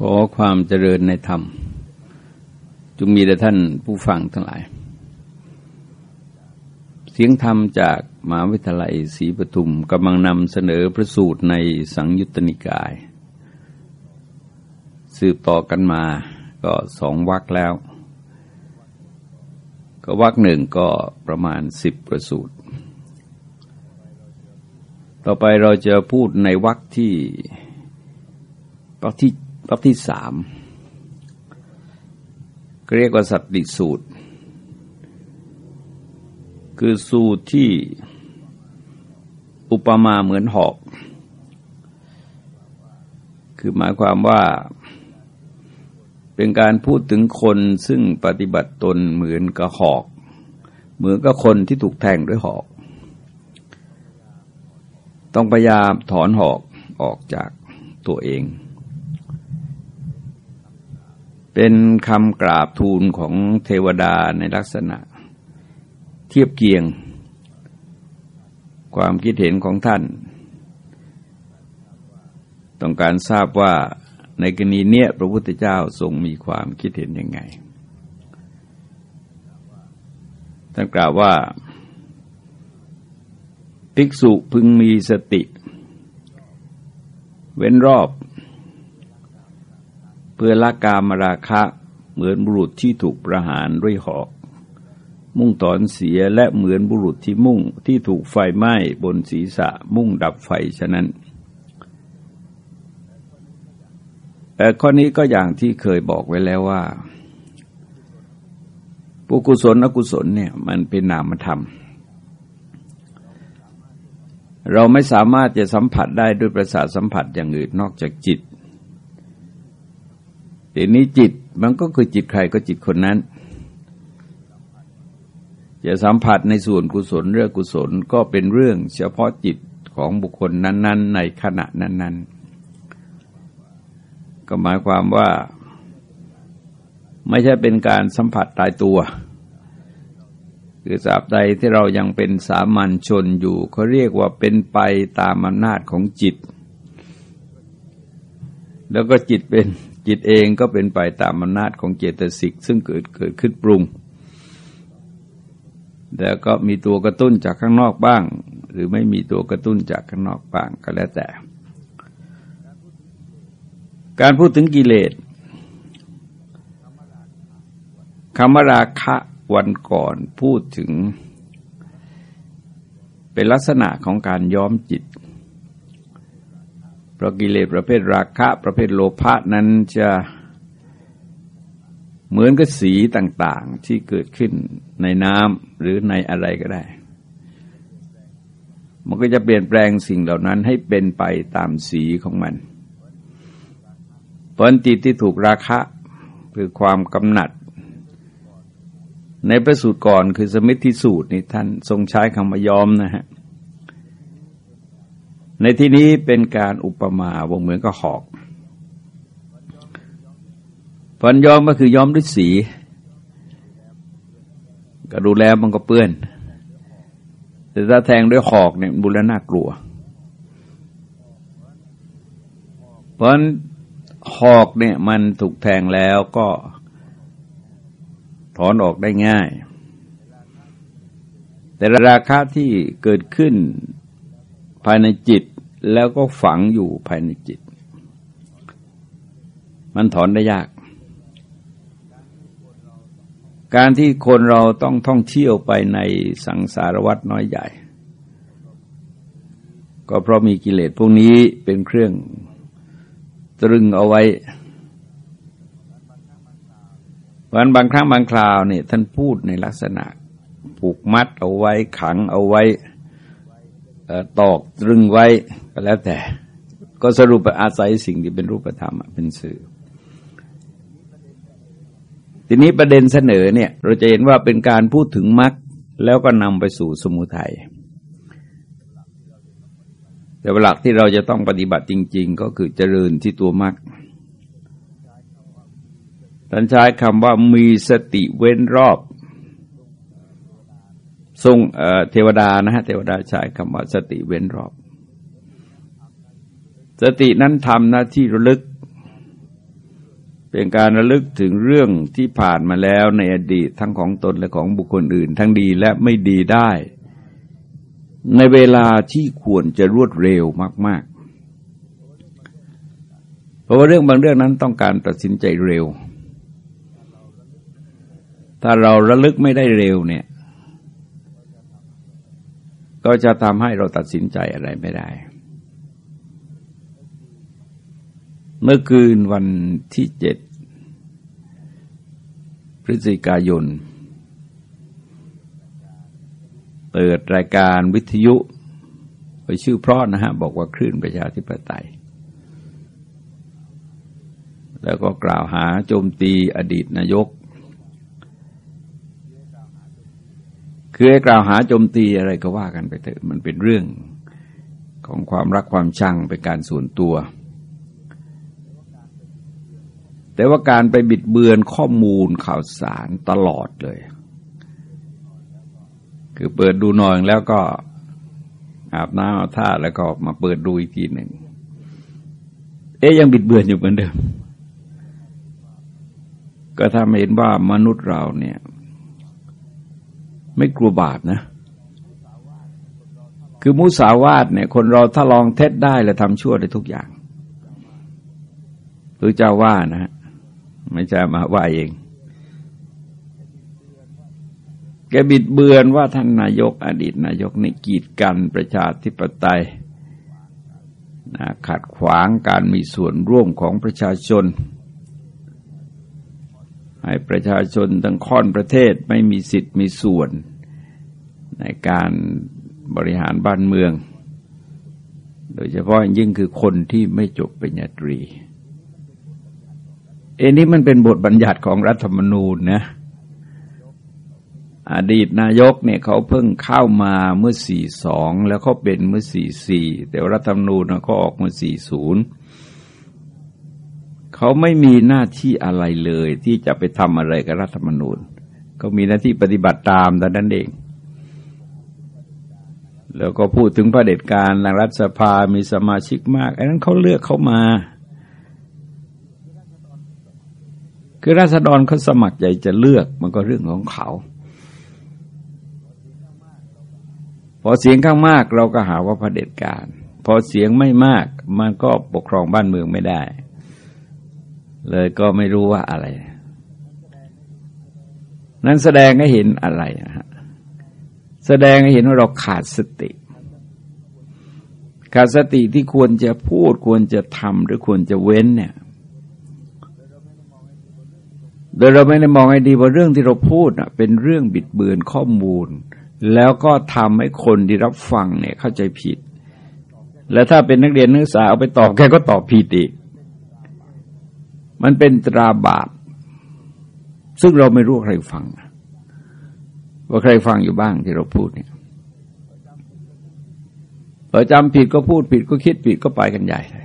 ขอความเจริญในธรรมจงมีแด่ท่านผู้ฟังทั้งหลาย เสียงธรรมจากมหาวิทยาลัยศรีปทุมกำลังนำเสนอพระสูตรในสังยุตตนิกาย สืบต่อกันมาก็สองวักแล้ว ก็วักหนึ่งก็ประมาณสิบประสูตร ต่อไปเราจะพูดในวักที่วักที่ รอบที่สามเรียกว่าสัตติสูตร คือสูตรที่อุปมาเหมือนหอก คือหมายความว่าเป็นการพูดถึงคนซึ่งปฏิบัติตนเหมือนกับหอก เหมือนกับคนที่ถูกแทงด้วยหอก ต้องพยายามถอนหอกออกจากตัวเอง เป็นคำกราบทูลของเทวดาในลักษณะ เทียบเกียง ความคิดเห็นของท่าน ต้องการทราบว่าในกรณีเนี้ยพระพุทธเจ้าทรงมีความคิดเห็นยังไง ท่านกล่าวว่า ภิกษุพึงมีสติ เว้นรอบ เพื่อละกามราคะเหมือนบุรุษที่ถูกประหารด้วยหอก มุ่งถอนเสียและเหมือนบุรุษที่มุ่งที่ถูกไฟไหม้บนศีรษะมุ่งดับไฟฉะนั้นแต่ข้อนี้ก็อย่างที่เคยบอกไว้แล้วว่าปุกุศลอกุศลเนี่ยมันเป็นนามธรรม เราไม่สามารถจะสัมผัสได้ด้วยประสาทสัมผัสอย่างอื่นนอกจากจิต ทีนี้จิตมันก็คือจิตใครก็จิตคนนั้น จะสัมผัสในส่วนกุศลเรื่องกุศลก็เป็นเรื่องเฉพาะจิตของบุคคลนั้น ๆ ในขณะนั้น ๆ ก็หมายความว่า ไม่ใช่เป็นการสัมผัสตายตัวคือสาบใดที่เรายังเป็นสามัญชนอยู่เขาเรียกว่าเป็นไปตามอำนาจของจิต แล้วก็จิตเป็น จิตเองก็เป็นไปตามอำนาจของเจตสิกซึ่งเกิดเกิดขึ้นปรุง แต่ก็มีตัวกระตุ้นจากข้างนอกบ้าง หรือไม่มีตัวกระตุ้นจากข้างนอกบ้างก็แล้วแต่ การพูดถึงกิเลสคำว่าราคะวันก่อนพูดถึง เป็นลักษณะของการย้อมจิต ราะกิเลสประเภทราคะ ประเภทโลภะนั้นจะเหมือนกับสีต่างๆที่เกิดขึ้นในน้ำหรือในอะไรก็ได้ มันก็จะเปลี่ยนแปลงสิ่งเหล่านั้นให้เป็นไปตามสีของมันผลจิตที่ถูกราคะคือความกำหนัด ในประสูตรก่อนคือสมิทธิสูตรนี่ท่านทรงใช้คำว่ายอมนะฮะ ในที่นี้เป็นการอุปมาวงเหมือนกับหอก ฟันย้อมก็คือย้อมด้วยสี ก็ดูแล้วมันก็เปื้อน แต่ถ้าแทงด้วยหอกเนี่ยบุรน่ากลัว เพราะหอกเนี่ยมันถูกแทงแล้วก็ถอนออกได้ง่าย แต่ราคาที่เกิดขึ้น ภายในจิตแล้วก็ฝังอยู่ภายในจิต มันถอนได้ยาก การที่คนเราต้องท่องเที่ยวไปในสังสารวัตน้อยใหญ่ ก็เพราะมีกิเลสพวกนี้เป็นเครื่องตรึงเอาไว้วันบางครั้งบางคราวเนี่ยท่านพูดในลักษณะผูกมัดเอาไว้ขังเอาไว้ ตอกตรึงไว้ก็แล้วแต่ ก็สรุปอาศัยสิ่งที่เป็นรูปธรรมเป็นสื่อ ทีนี้ประเด็นเสนอเนี่ย เราจะเห็นว่าเป็นการพูดถึงมรรคแล้วก็นำไปสู่สมุทัยแต่หลักที่เราจะต้องปฏิบัติจริง ๆ ก็คือเจริญที่ตัวมรรคท่านใช้คำว่ามีสติเว้นรอบ ทรงเทวดานะฮะเทวดาใช้คำว่าสติเว้นรอบ สตินั้นทำหน้าที่ระลึก เป็นการระลึกถึงเรื่องที่ผ่านมาแล้วในอดีตทั้งของตนและของบุคคลอื่น ทั้งดีและไม่ดีได้ ในเวลาที่ควรจะรวดเร็วมาก ๆ เพราะว่าเรื่องบางเรื่องนั้นต้องการตัดสินใจเร็ว ถ้าเราระลึกไม่ได้เร็วเนี่ย ก็จะทำให้เราตัดสินใจอะไรไม่ได้ เมื่อคืนวันที่เจ็ดพฤศจิกายน เปิดรายการวิทยุไปชื่อเพราะนะฮะ บอกว่าคลื่นประชาธิปไตย แล้วก็กล่าวหาโจมตีอดีตนายก คือให้กล่าวหาโจมตีอะไรก็ว่ากันไปเถอะมันเป็นเรื่องของความรักความชังเป็นการส่วนตัว แต่ว่าการไปบิดเบือนข้อมูลข่าวสารตลอดเลย คือเปิดดูหน่อยแล้วก็อาบน้ำอาท่าแล้วก็มาเปิดดูอีกทีหนึ่ง เอ๊ยยังบิดเบือนอยู่เหมือนเดิม ก็ทำเห็นว่ามนุษย์เราเนี่ย ไม่กลัวบาปนะ คือมุสาวาทเนี่ย คนเราถ้าลองเท็จได้แล้วทำชั่วได้ทุกอย่างหรือเจ้าว่านะฮะไม่ใช่มาว่าเอง แกบิดเบือนว่าท่านนายกอดีตนายกในกีดกันประชาธิปไตยนะขัดขวางการมีส่วนร่วมของประชาชน ให้ประชาชนทั้งค่อนประเทศไม่มีสิทธิ์มีส่วนในการบริหารบ้านเมือง โดยเฉพาะยิ่งคือคนที่ไม่จบปริญญาตรี เอ็นี้มันเป็นบทบัญญัติของรัฐธรรมนูญนะ อดีตนายกเนี่ยเขาเพิ่งเข้ามาเมื่อสี่สองแล้วเขาเป็นเมื่อสี่สี่แต่รัฐธรรมนูญเขาออกเมื่อสี่ศูนย์ เขาไม่มีหน้าที่อะไรเลยที่จะไปทำอะไรกับรัฐธรรมนูญเขามีหน้าที่ปฏิบัติตามแต่นั้นเอง แล้วก็พูดถึงพระเด็จการหลังรัฐสภามีสมาชิกมากไอันนั้นเขาเลือกเขามา คือราษฎรเขาสมัครใจจะเลือกมันก็เรื่องของเขาพอเสียงข้างมากเราก็หาว่าพระเด็จการ พอเสียงไม่มากมันก็ปกครองบ้านเมืองไม่ได้ เลยก็ไม่รู้ว่าอะไร นั้นแสดงให้เห็นอะไรนะฮะแสดงให้เห็นว่าเราขาดสติ ขาดสติที่ควรจะพูดควรจะทำหรือควรจะเว้นเนี่ย โดยเราไม่ได้มองให้ดีว่าเรื่องที่เราพูดอะ เป็นเรื่องบิดเบือนข้อมูล แล้วก็ทำให้คนที่รับฟังเนี่ยเข้าใจผิด แล้วถ้าเป็นนักเรียนนักศึกษาเอาไปตอบแกก็ตอบผิดอีก มันเป็นตราบาป ซึ่งเราไม่รู้ใครฟัง ว่าใครฟังอยู่บ้างที่เราพูดเนี่ยพอจำผิดก็พูดผิดก็คิดผิดก็ไปกันใหญ่เลย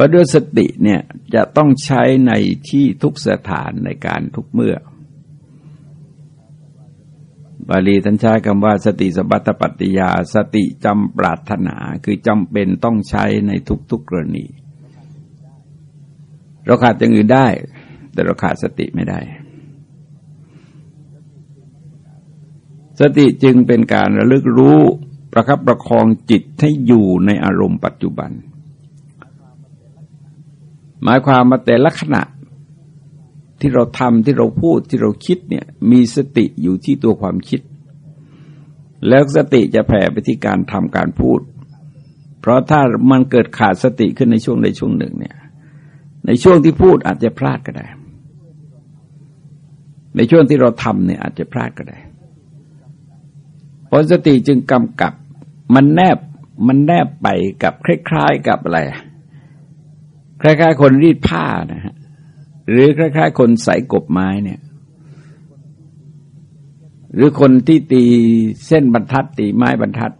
พราะด้วยสติเนี่ยจะต้องใช้ในที่ทุกสถานในการทุกเมื่อบาลีท่านใช้คำว่าสติสบัตปัตติยา สติจำปรารถนาคือจำเป็นต้องใช้ในทุกๆกรณี เราขาดอย่างอื่นได้ แต่เราขาดสติไม่ได้ สติจึงเป็นการระลึกรู้ประคับประคองจิตให้อยู่ในอารมณ์ปัจจุบัน หมายความมาแต่ละขณะที่เราทำที่เราพูดที่เราคิดเนี่ยมีสติอยู่ที่ตัวความคิด แล้วสติจะแผ่ไปที่การทำการพูด เพราะถ้ามันเกิดขาดสติขึ้นในช่วงในช่วงหนึ่งเนี่ย ในช่วงที่พูดอาจจะพลาดก็ได้ ในช่วงที่เราทำเนี่ยอาจจะพลาดก็ได้เพราะสติจึงกำกับมันแนบมันแนบไปกับคล้ายๆกับอะไร คล้ายๆ คนรีดผ้านะฮะหรือคล้ายๆ คนใส่กบไม้เนี่ย หรือคนที่ตีเส้นบรรทัด ตีไม้บรรทัด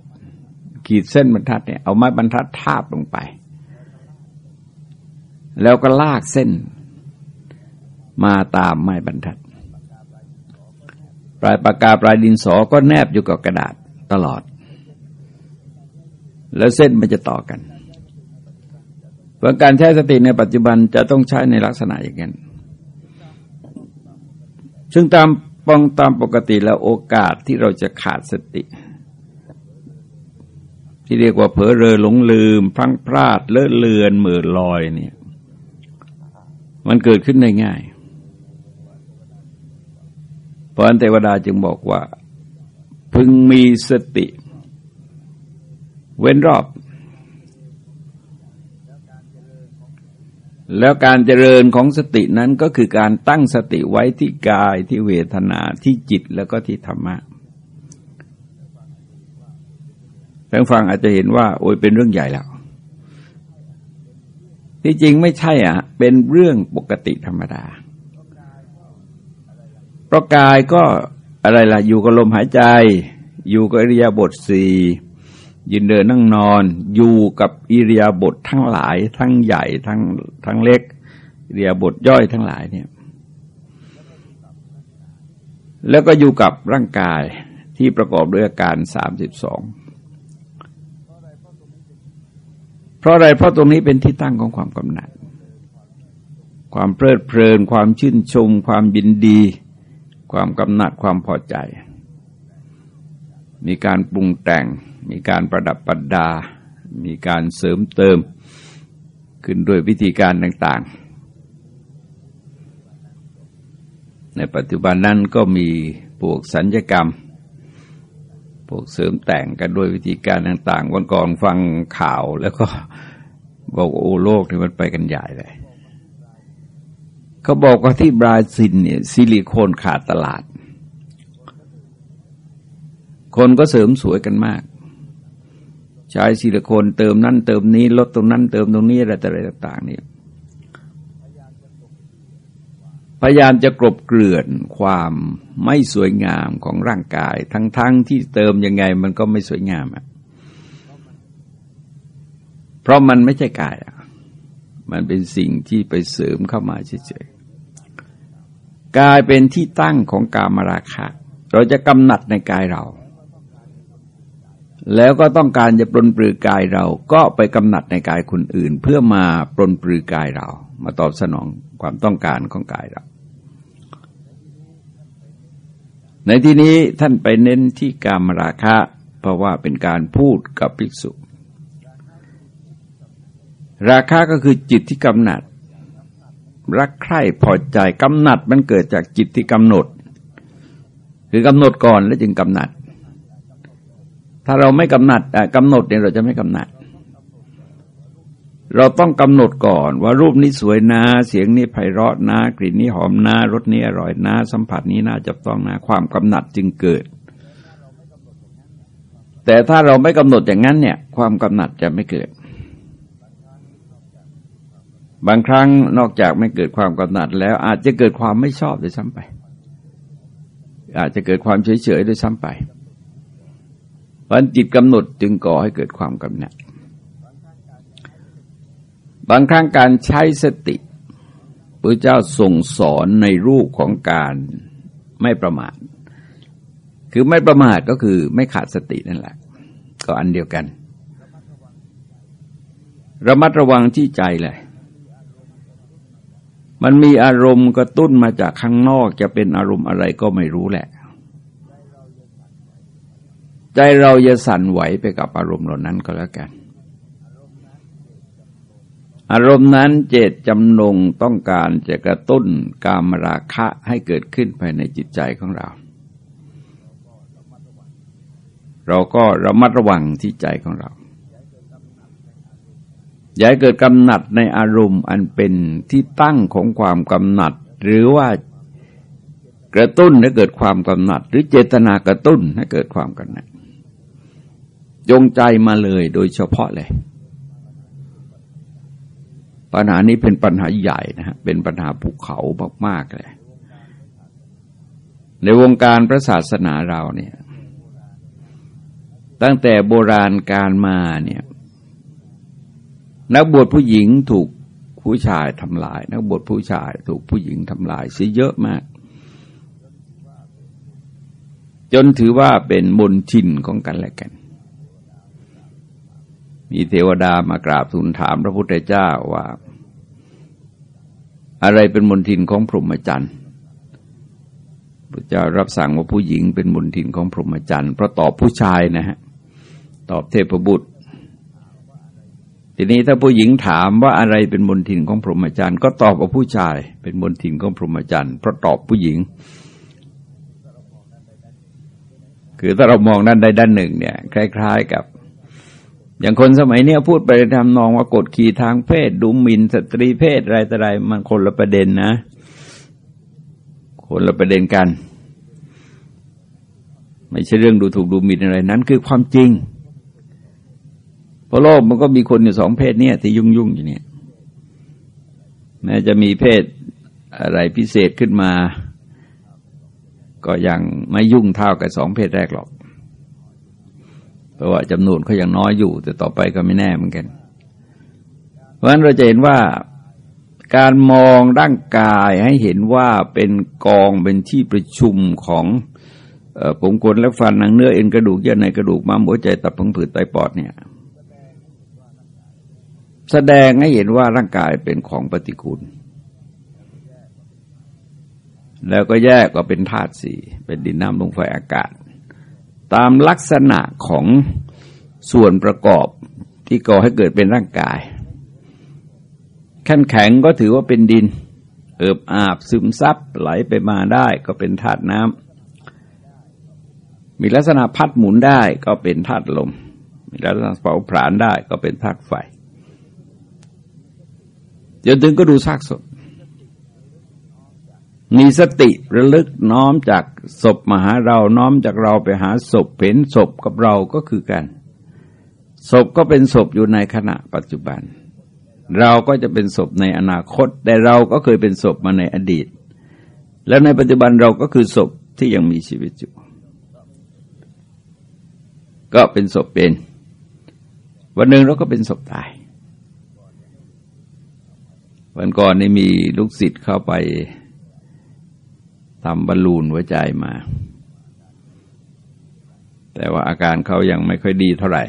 ขีดเส้นบรรทัดเนี่ยเอาไม้บรรทัดทาบลงไป แล้วก็ลากเส้น มาตามไม้บรรทัด ปลายปากกาปลายดินสอก็แนบอยู่กับกระดาษตลอด แล้วเส้นมันจะต่อกันเพราะการใช้สติในปัจจุบันจะต้องใช้ในลักษณะอย่างนั้น ซึ่งตามปองตามปกติแล้วโอกาสที่เราจะขาดสติ ที่เรียกว่าเผลอเรอหลงลืมพลั้งพลาดเลอะเลือนมือลอยเนี่ย มันเกิดขึ้นได้ง่าย เพราะนั้นเทวดาจึงบอกว่า พึงมีสติ เว้นรอบ แล้วการเจริญของสตินั้นก็คือการตั้งสติไว้ที่กายที่เวทนาที่จิตแล้วก็ที่ธรรมะท่านฟังอาจจะเห็นว่า โอ้ยเป็นเรื่องใหญ่แล้ว ที่จริงไม่ใช่อะ เป็นเรื่องปกติธรรมดาเพราะกายก็อะไรล่ะ อยู่กับลมหายใจ อยู่กับอิริยาบทสี่ยืนเดินนั่งนอน อยู่กับอิริยาบถททั้งหลาย ทั้งใหญ่ทั้งทั้งเล็กอิริยาบถย่อยทั้งหลายเนี่ย แล้วก็อยู่กับร่างกายที่ประกอบด้วยอาการสามสิบสองเพ ราะอะไรเพราะตรงนี้เป็นที่ตั้งของความกำหนัด ความเพลิดเพลิน ความชื่นชม ความยินดี ความกำหนัดความพอใจ มีการปรุงแต่ง มีการประดับประดา มีการเสริมเติม ขึ้นด้วยวิธีการต่างๆ ในปัจจุบันนั้นก็มีพวกสัญญกรรม พวกเสริมแต่งกันด้วยวิธีการต่างๆวันก่อนฟังข่าวแล้วก็บอกโอ้โลกนี่มันไปกันใหญ่เลยเขาบอกว่าที่บราซิลเนี่ยซิลิโคนขาดตลาด คนก็เสริมสวยกันมาก ใช้ซิลิโคนเติมนั่นเติมนี้ลดตรงนั้นเติมตรงนี้อะไรต่างๆนี่ พยายามจะกลบเกลื่อนความไม่สวยงามของร่างกาย ทั้งๆทที่เติมยังไงมันก็ไม่สวยงามอะเพราะมันไม่ใช่กายอะมันเป็นสิ่งที่ไปเสริมเข้ามาเฉยๆกายเป็นที่ตั้งของกามราคะ เราจะกำหนัดในกายเรา แล้วก็ต้องการจะปลนปลือกายเราก็ไปกำหนัดในกายคนอื่น เพื่อมาปลนปลือกายเรา มาตอบสนองความต้องการของกายเรา ในที่นี้ท่านไปเน้นที่การมราคะ เพราะว่าเป็นการพูดกับภิกษุ ราคะก็คือจิตที่กำหนัด รักใคร่พอใจกำหนัดมันเกิดจากจิตที่กำหนด คือกำหนดก่อนแล้วจึงกำหนัด ถ้าเราไม่กำหนัดกำหนดเนี่ยเราจะไม่กำหนัด เราต้องกำหนดก่อนว่ารูปนี้สวยนะ เสียงนี้ไพเราะนะ กลิ่นนี้หอมนะรสนี้อร่อยนะ สัมผัสนี้น่าจับต้องนะ ความกำหนัดจึงเกิด แต่ถ้าเราไม่กำหนดอย่างนั้นเนี่ย ความกำหนัดจะไม่เกิด บางครั้งนอกจากไม่เกิดความกำหนัด แล้วอาจจะเกิดความไม่ชอบด้วยซ้ำไป อาจจะเกิดความเฉยๆด้วยซ้ำไปวันจิตกำหนดจึงก่อให้เกิดความกำหนัด บางครั้งการใช้สติพระเจ้าส่งสอนในรูปของการไม่ประมาท คือไม่ประมาทก็คือไม่ขาดสตินั่นแหละ ก็อันเดียวกัน ระมัดระวังที่ใจเลย มันมีอารมณ์กระตุ้นมาจากข้างนอกจะเป็นอารมณ์อะไรก็ไม่รู้แหละ ใจเราจะสั่นไหวไปกับอารมณ์เหล่านั้นก็แล้วกัน อารมณ์นั้นเจตจำนงต้องการจะกระตุ้นกามราคะให้เกิดขึ้นภายในจิตใจของเรา เราก็ระมัดระวังที่ใจของเรา อย่าเกิดกำหนัดในอารมณ์อันเป็นที่ตั้งของความกำหนัด หรือว่ากระตุ้นให้เกิดความกำหนัด หรือเจตนากระตุ้นให้เกิดความกำหนัดจงใจมาเลยโดยเฉพาะเลย ปัญหานี้เป็นปัญหาใหญ่นะฮะเป็นปัญหาภูเขามากๆเลย ในวงการพระศาสนาเราเนี่ย ตั้งแต่โบราณการมาเนี่ย นักบวชผู้หญิงถูกผู้ชายทำลาย นักบวชผู้ชายถูกผู้หญิงทำลายเสียเยอะมาก จนถือว่าเป็นมนทินของกันและกัน มีเทวดามากราบทูลถามพระพุทธเจ้าว่า อะไรเป็นมนทินของพรหมจรรย์พระเจ้ารับสั่งว่าผู้หญิงเป็นมนทินของพรหมจรรย์เพราะตอบผู้ชายนะฮะตอบเทพบุตร ทีนี้ถ้าผู้หญิงถามว่าอะไรเป็นมนทินของพรหมจรรย์ก็ตอบว่าผู้ชาย เป็นมนทินของพรหมจรรย์เพราะตอบผู้หญิงคือถ้าเรามองด้านใดด้านหนึ่งเนี่ยคล้าย ๆ กับ อย่างคนสมัยนี้พูดไปทำนองว่ากดขี่ทางเพศดูหมิ่นสตรีเพศอะไรต่ออะไรมันคนละประเด็นนะ คนละประเด็นกัน ไม่ใช่เรื่องดูถูกดูหมิ่นอะไรนั้นคือความจริงเพราะโลกมันก็มีคนอยู่สองเพศเนี่ยที่ยุ่งยุ่งอยู่เนี่ยแม้จะมีเพศอะไรพิเศษขึ้นมา ก็ยังไม่ยุ่งเท่ากับสองเพศแรกหรอก เพราะว่าจำนวนเขายังน้อยอยู่ แต่ต่อไปก็ไม่แน่เหมือนกัน เพราะฉะนั้นเราจะเห็นว่าการมองร่างกายให้เห็นว่าเป็นกองเป็นที่ประชุมของผมขนและฟันหนังเนื้อเอ็นกระดูกเยื่อในกระดูกม้ามหัวใจตับพังผืดไตปอดเนี่ย แสดงให้เห็นว่าร่างกายเป็นของปฏิกูลแล้วก็แยกก็เป็นธาตุสี่เป็นดินน้ำลมไฟอากาศ ตามลักษณะของส่วนประกอบที่ก่อให้เกิดเป็นร่างกายขั้นแข็งก็ถือว่าเป็นดิน เอิบอาบซึมซับไหลไปมาได้ก็เป็นธาตุน้ำมีลักษณะพัดหมุนได้ก็เป็นธาตุลม มีลักษณะเผาผลาญได้ก็เป็นธาตุไฟจนถึงก็ดูซากศพ มีสติระลึกน้อมจากศพมาหาเราน้อมจากเราไปหาศพเห็นศพกับเราก็คือกัน ศพก็เป็นศพอยู่ในขณะปัจจุบัน เราก็จะเป็นศพในอนาคต แต่เราก็เคยเป็นศพมาในอดีต แล้วในปัจจุบันเราก็คือศพที่ยังมีชีวิตอยู่ ก็เป็นศพเป็น วันหนึ่งเราก็เป็นศพตาย วันก่อนนี่มีลูกศิษย์เข้าไป ทำบอลลูนหัวใจมา แต่ว่าอาการเขายังไม่ค่อยดีเท่าไหร่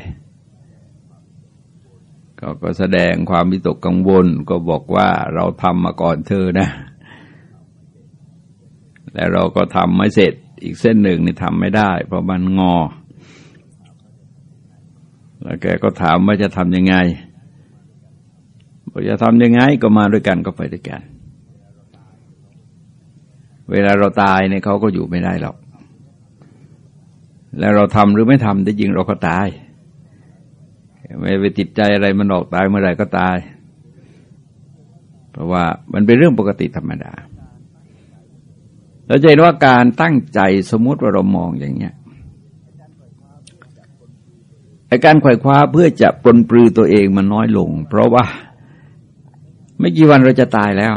เขาก็แสดงความวิตกกังวลก็บอกว่าเราทำมาก่อนเธอนะแต่เราก็ทำไม่เสร็จอีกเส้นหนึ่งนี่ทำไม่ได้ เพราะมันงอ แล้วแกก็ถามว่าจะทำยังไงบอกจะทำยังไงก็มาด้วยกันก็ไปด้วยกัน เวลาเราตายเนี่ยเขาก็อยู่ไม่ได้หรอก แล้วเราทำหรือไม่ทำแต่จริงเราก็ตาย ไม่ไปติดใจอะไรมันออกตายเมื่อไรก็ตาย เพราะว่ามันเป็นเรื่องปกติธรรมดาเราจะเห็นว่าการตั้งใจสมมติว่าเรามองอย่างเงี้ยไอการไขว่คว้าเพื่อจะปลนปลือตัวเองมันน้อยลง เพราะว่า ไม่กี่วันเราจะตายแล้ว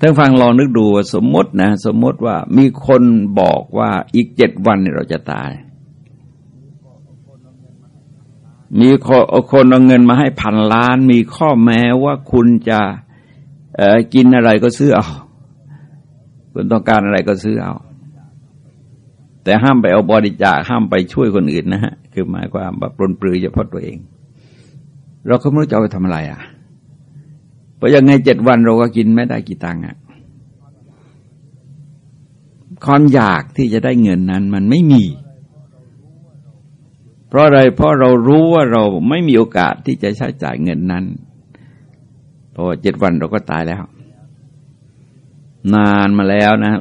ท่านฟังลองนึกดูสมมตินะสมมติว่ามีคนบอกว่าอีกเจ็ดวันเราจะตาย มีคนเอาเงินมาให้พันล้าน มีข้อแม้ว่าคุณจะกินอะไรก็ซื้อเอา คุณต้องการอะไรก็ซื้อเอา แต่ห้ามไปเอาบริจาคห้ามไปช่วยคนอื่นนะฮะ คือหมายความแบบปลนปลือเฉพาะตัวเอง เราก็ไม่รู้จะเอาไปทำอะไรอะ เพราะยังไงเจ็ดวันเราก็กินไม่ได้กี่ตังค์อะความอยากที่จะได้เงินนั้นมันไม่มี เพราะอะไร เพราะเรารู้ว่าเราไม่มีโอกาสที่จะใช้จ่ายเงินนั้น เพราะเจ็ดวันเราก็ตายแล้ว นานมาแล้วนะ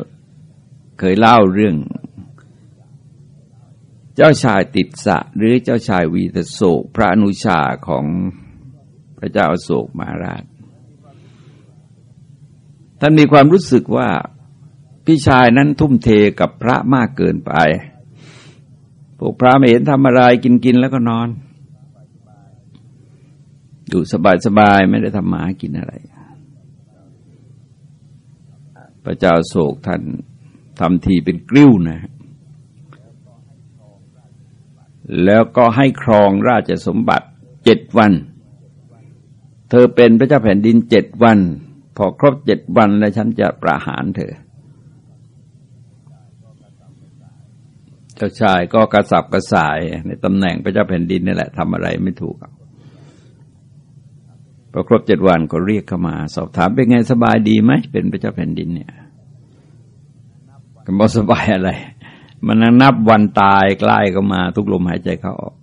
เคยเล่าเรื่อง เจ้าชายติดสะ หรือเจ้าชายวีตโศก พระอนุชาของพระเจ้าโศกมาราช ท่านมีความรู้สึกว่าพี่ชายนั้นทุ่มเทกับพระมากเกินไป พวกพระไม่เห็นทำอะไรกินกินแล้วก็นอน อยู่สบายสบายไม่ได้ทำหมากินอะไร พระเจ้าโศกท่านทำทีเป็นกลิ้วนะ แล้วก็ให้ครองราชสมบัติเจ็ดวัน เธอเป็นพระเจ้าแผ่นดินเจ็ดวัน พอครบเจ็ดวันแล้วฉันจะประหารเธอ เจ้าชายก็กระสับกระส่าย ในตำแหน่งพระเจ้าแผ่นดินนี่แหละทำอะไรไม่ถูกพอครบเจ็ดวันก็เรียกเข้ามา สอบถามเป็นไงสบายดีไหมเป็นพระเจ้าแผ่นดินเนี่ยก็บอกสบายอะไร มันนับวันตายใกล้เข้ามา ทุกลมหายใจเข้าออก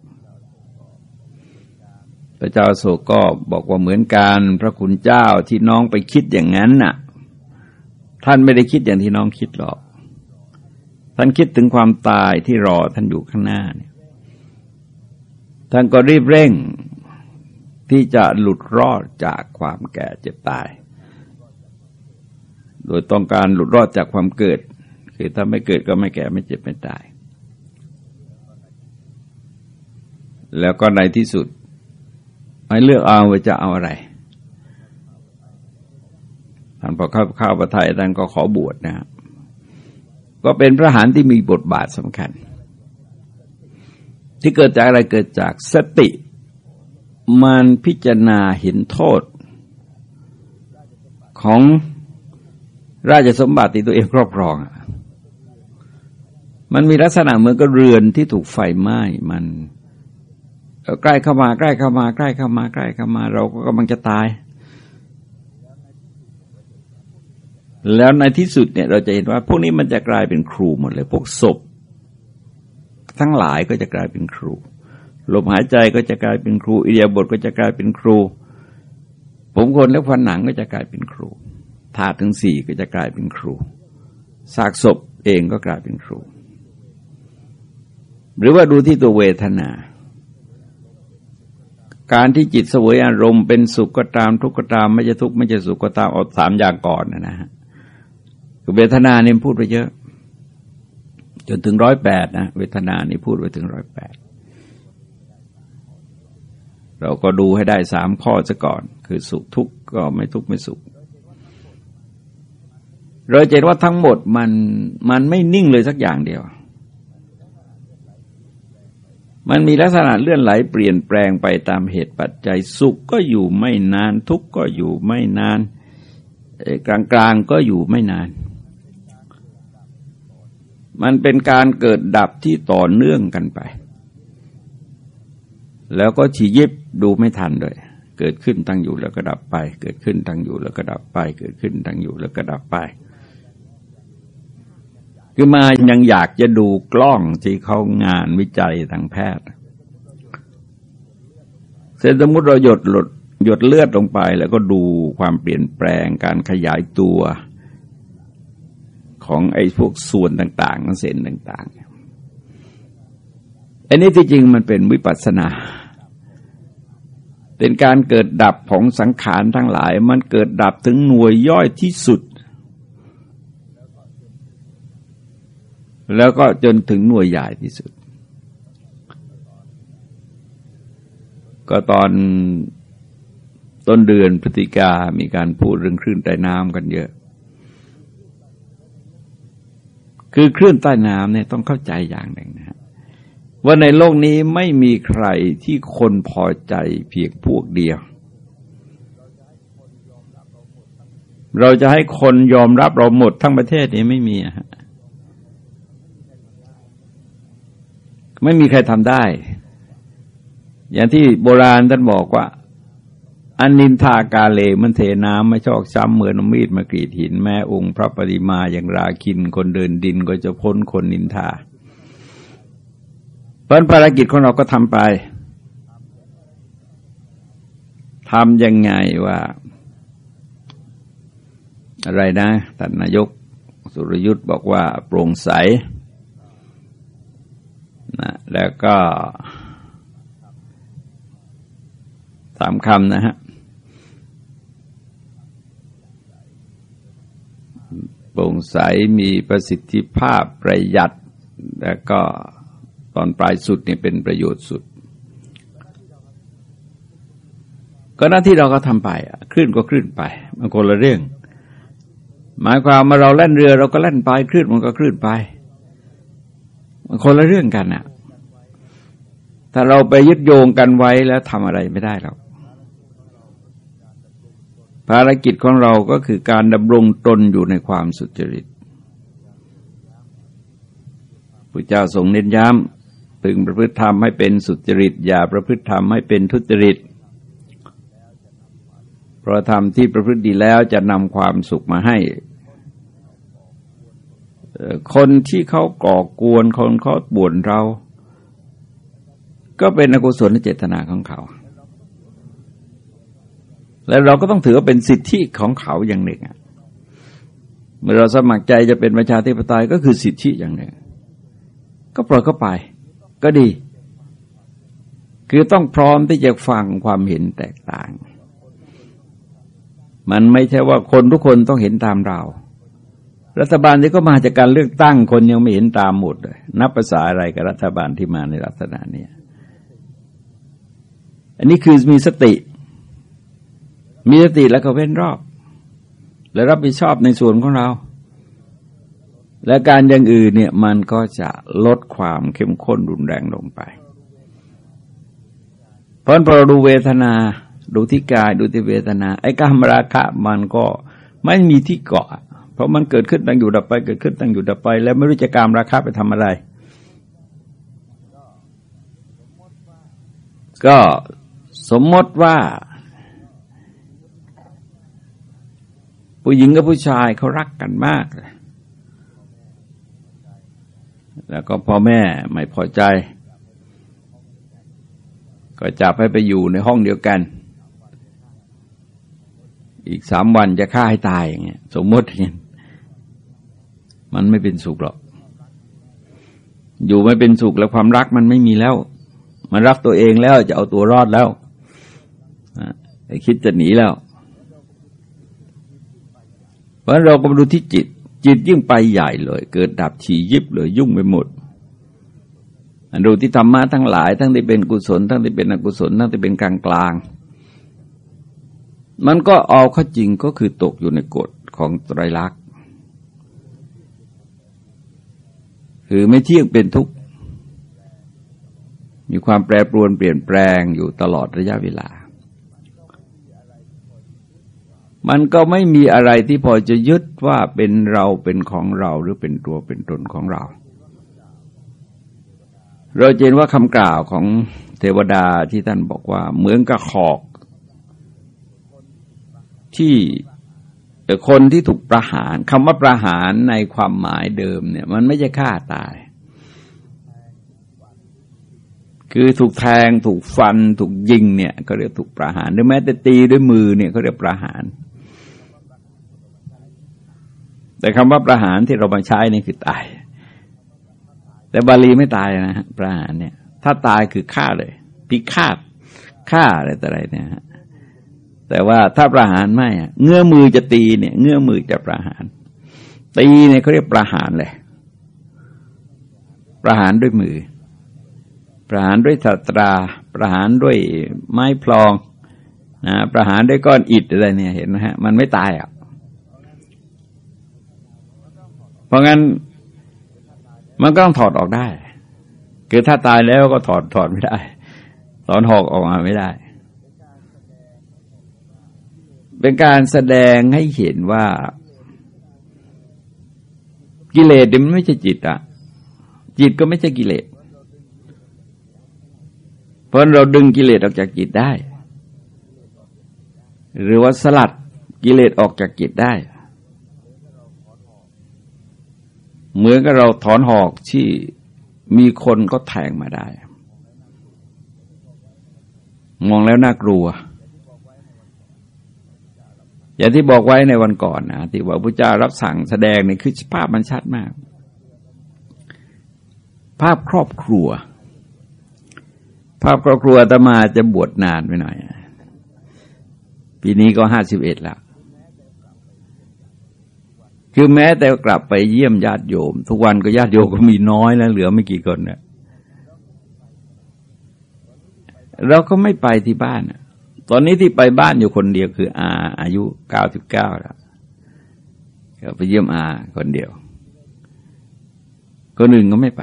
พระเจ้าโศกก็บอกว่าเหมือนกันพระคุณเจ้าที่น้องไปคิดอย่างนั้นน่ะ ท่านไม่ได้คิดอย่างที่น้องคิดหรอก ท่านคิดถึงความตายที่รอท่านอยู่ข้างหน้าเนี่ยท่านก็รีบเร่งที่จะหลุดรอดจากความแก่เจ็บตาย โดยต้องการหลุดรอดจากความเกิด คือถ้าไม่เกิดก็ไม่แก่ไม่เจ็บไม่ตาย แล้วก็ในที่สุด ให้เลือกเอาว่าจะเอาอะไรท่านพอเข้าข้าวประทยท่านก็ขอบวชนะครับก็เป็นพระหานที่มีบทบาทสำคัญ ที่เกิดจากอะไรเกิดจากสติ มันพิจารณาเห็นโทษ ของราชสมบัติที่ตัวเองครอบครอง มันมีลักษณะเหมือนกับเรือนที่ถูกไฟไหม้มัน ใกล้เข้ามา ใกล้เข้ามา ใกล้เข้ามา ใกล้เข้ามา เราก็กำลังจะตาย แล้วในที่สุดเนี่ยเราจะเห็นว่า พวกนี้มันจะกลายเป็นครูหมดเลย พวกศพ ทั้งหลายก็จะกลายเป็นครูลมหายใจก็จะกลายเป็นครูอิเดียบทก็จะกลายเป็นครู ผมคนและฟันหนังก็จะกลายเป็นครูธาตุทั้งสี่ก็จะกลายเป็นครูซากศพเองก็กลายเป็นครู หรือว่าดูที่ตัวเวทนา การที่จิตสวยอารมณ์เป็นสุขก็ตามทุกข์ก็ตามไม่จะทุกข์ไม่จะสุขก็ตามเอาสามอย่างก่อนนะฮะคือเวทนาเนี่ยพูดไปเยอะ จนถึงร้อยแปดนะเวทนานี่พูดไปถึงร้อยแปดเราก็ดูให้ได้สามข้อซะก่อน คือสุขทุกข์ก็ไม่ทุกข์ไม่สุขเราเห็นว่าทั้งหมดมันมันไม่นิ่งเลยสักอย่างเดียว มันมีลักษณะเลื่อนไหลเปลี่ยนแปลงไปตามเหตุปัจจัยสุขก็อยู่ไม่นาน ทุกข์ก็อยู่ไม่นานกลางๆก็อยู่ไม่นาน มันเป็นการเกิดดับที่ต่อเนื่องกันไป แล้วก็ฉียิบดูไม่ทันเลยเกิดขึ้นตั้งอยู่แล้วก็ดับไป เกิดขึ้นตั้งอยู่แล้วก็ดับไป เกิดขึ้นตั้งอยู่แล้วก็ดับไป คือมายังอยากจะดูกล้องที่เขางานวิจัยทางแพทย์เสร็จสมมติเราหยดหลดหยดเลือดลงไปแล้วก็ดูความเปลี่ยนแปลงการขยายตัวของไอ้พวกส่วนต่างๆเส้นต่างๆอันนี้ที่จริงมันเป็นวิปัสสนา เป็นการเกิดดับของสังขารทั้งหลาย มันเกิดดับถึงหน่วยย่อยที่สุด แล้วก็จนถึงหน่วยใหญ่ที่สุด ก็ตอนต้นเดือนพฤศจิกามีการพูดเรื่องคลื่นใต้น้ำกันเยอะ คือคลื่นใต้น้ำเนี่ยต้องเข้าใจอย่างหนึ่งนะว่าในโลกนี้ไม่มีใครที่คนพอใจเพียงพวกเดียว เราจะให้คนยอมรับเราหมดทั้งประเทศนี้ไม่มีฮะ ไม่มีใครทำได้ อย่างที่โบราณท่านบอกว่าอันนินทากาเลมันเทน้ำไม่ชอกช้ำเหมือนมีดมากรีดหิน แม่องค์พระปริมาอย่างราคินคนเดินดินก็จะพ้นคนนินทาเพราะภารกิจของเราก็ทำไปทำยังไงว่า อะไรนะท่านนายกสุรยุทธ์บอกว่าโปร่งใส นะแล้วก็สามคำนะฮะโปร่งใสมีประสิทธิภาพประหยัด แล้วก็ตอนปลายสุดนี่เป็นประโยชน์สุด ก็หน้าที่เราก็ทำไปคลื่นก็คลื่นไปมันคนละเรื่อง หมายความมาเราเล่นเรือเราก็เล่นไปคลื่นมันก็คลื่นไป มันคนละเรื่องกันอะถ้าเราไปยึดโยงกันไว้แล้วทำอะไรไม่ได้หรอกภารกิจของเราก็คือการดำรงตนอยู่ในความสุจริตพระเจ้าทรงเน้นย้ำพึงประพฤติธรรมให้เป็นสุจริต อย่าประพฤติธรรมให้เป็นทุจริต เพราะธรรมที่ประพฤติดีแล้วจะนำความสุขมาให้ คนที่เขาก่อกวนคนเขาบ่นเรา ก็เป็นอกุศลเจตนาของเขา แล้วเราก็ต้องถือว่าเป็นสิทธิของเขาอย่างหนึ่งเมื่อเราสมัครใจจะเป็นประชาธิปไตยก็คือสิทธิอย่างหนึ่ง ก็ปล่อยก็ไป ก็ดี คือต้องพร้อมที่จะฟังความเห็นแตกต่าง มันไม่ใช่ว่าคนทุกคนต้องเห็นตามเรา รัฐบาลที่ก็มาจากการเลือกตั้งคนยังไม่เห็นตามหมดเลยนับภาษาอะไรกับรัฐบาลที่มาในลักษณะนี้อันนี้คือมีสติ มีสติแล้วก็เว้นรอบ และรับผิดชอบในส่วนของเรา และการอย่างอื่นเนี่ยมันก็จะลดความเข้มข้นรุนแรงลงไป เพราะพอเราดูเวทนาดูที่กายดูที่เวทนา ไอ้กามราคะมันก็ไม่มีที่เกาะ ราะมันเกิดขึ้นตั้งอยู่ดับไปเกิดขึ้นตั้งอยู่ดับไป แล้วไม่รู้จะกามราคาไปทำอะไร ก็สมมติว่า ผู้หญิงกับผู้ชายเขารักกันมากแล้วก็พ่อแม่ไม่พอใจ ก็จับให้ไปอยู่ในห้องเดียวกัน อีกสามวันจะฆ่าให้ตายอย่างเงี้ยสมมติอย่างนี้ มันไม่เป็นสุขหรอก อยู่ไม่เป็นสุขแล้วความรักมันไม่มีแล้ว มันรักตัวเองแล้วจะเอาตัวรอดแล้วคิดจะหนีแล้ว เพราะเราก็มาดูที่จิต จิตยิ่งไปใหญ่เลย เกิดดับฉียิบเลยยุ่งไปหมดดูที่ธรรมะทั้งหลาย ทั้งที่เป็นกุศล ทั้งที่เป็นอกุศล ทั้งที่เป็นกลางกลางมันก็เอาข้อจริงก็คือตกอยู่ในกฎของไตรลักษณ คือไม่เที่ยงเป็นทุกข์มีความแปรปรวนเปลี่ยนแปลงอยู่ตลอดระยะเวลา มันก็ไม่มีอะไรที่พอจะยึดว่าเป็นเราเป็นของเราหรือเป็นตัวเป็นตนของเรา เราเห็นว่าคำกล่าวของเทวดาที่ท่านบอกว่าเหมือนกับขอก ที่ คนที่ถูกประหารคำว่าประหารในความหมายเดิมเนี่ย มันไม่ใช่ฆ่าตาย คือถูกแทงถูกฟัน ถูกยิงเนี่ยก็เรียกถูกประหารหรือแม้แต่ตีด้วยมือเนี่ยก็เรียกประหาร แต่คำว่าประหารที่เรามาใช้นี่คือตาย แต่บาลีไม่ตายนะฮะประหารเนี่ย ถ้าตายคือฆ่าเลย พิฆาตฆ่าอะไรต่ออะไรเนี่ยฮะ แต่ว่าถ้าประหารไม่เงื้อมือจะตีเนี่ยเงื้อมือจะประหาร ตีเนี่ยเขาเรียกประหารเลยประหารด้วยมือ ประหารด้วยสัตรา ประหารด้วยไม้พลองนะประหารด้วยก้อนอิฐอะไรเนี่ยเห็นไหมฮะมันไม่ตายอะเพราะงั้นมันก็ต้องถอดออกได้ คือถ้าตายแล้วก็ถอดถอดไม่ได้ ถอนหอกออกมาไม่ได้ เป็นการแสดงให้เห็นว่า กิเลสมันไม่ใช่จิตอะจิตก็ไม่ใช่กิเลสเพราะเราดึงกิเลสออกจากจิตได้ หรือว่าสลัดกิเลสออกจากจิตได้ เหมือนกับเราถอนหอกที่มีคนก็แทงมาได้ มองแล้วน่ากลัว อย่างที่บอกไว้ในวันก่อนนะที่ว่าพระเจ้ารับสั่งแสดงนี่คือภาพมันชัดมาก ภาพครอบครัว ภาพครอบครัวตมาจะบวชนานไปหน่อย ปีนี้ก็ห้าสิบเอ็ดแล้วคือแม้แต่กลับไปเยี่ยมญาติโยม ทุกวันก็ญาติโยมก็มีน้อยแล้ว เหลือไม่กี่คนเนี่ยเราก็ไม่ไปที่บ้าน ตอนนี้ที่ไปบ้านอยู่คนเดียวคือ อาอายุเก้าสิบเก้าแล้วก็ไปเยี่ยมอาคนเดียวคนอื่นก็ไม่ไป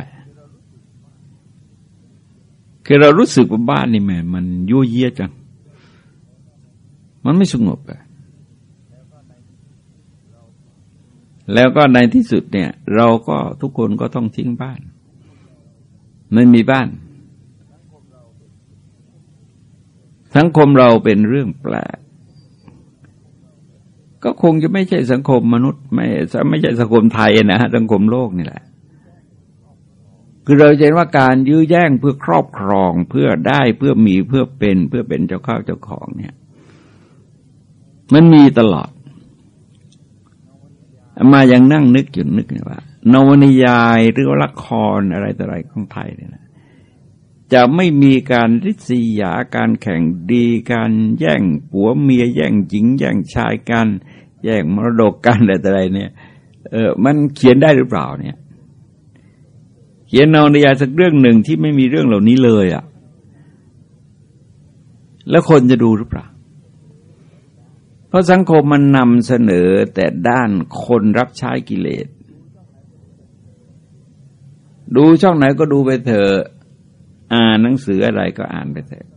คือเรารู้สึกว่าบ้านนี่แม่มันยั่วเยี่ยจัง มันไม่สงบอะแล้วก็ในที่สุดเนี่ย เราก็ทุกคนก็ต้องทิ้งบ้าน ไม่มีบ้าน สังคมเราเป็นเรื่องแปลก ก็คงจะไม่ใช่สังคมมนุษย์ไม่ไม่ใช่สังคมไทยนะฮะสังคมโลกนี่แหละ คือเราเห็นว่าการยื้อแย่งเพื่อครอบครองเพื่อได้เพื่อมีเพื่อเป็นเพื่อเป็นเจ้าข้าวเจ้าของเนี่ย มันมีตลอด มายังนั่งนึกอยู่นึกเนี่ยว่า นวนิยายหรือละครอะไรต่ออะไรของไทยเนี่ยนะ จะไม่มีการริษยาการแข่งดีการแย่งผัวเมียแย่งหญิง แย่งชายกัน แย่งมรดกกันอะไรต่ออะไรเนี่ยเออมันเขียนได้หรือเปล่าเนี่ย เขียนนวนิยาสักเรื่องหนึ่งที่ไม่มีเรื่องเหล่านี้เลยอะ่ะ แล้วคนจะดูหรือเปล่า เพราะสังคมมันนำเสนอแต่ด้านคนรับใช้กิเลส ดูช่องไหนก็ดูไปเถอะ อ่านหนังสืออะไรก็อ่านไปเถอะ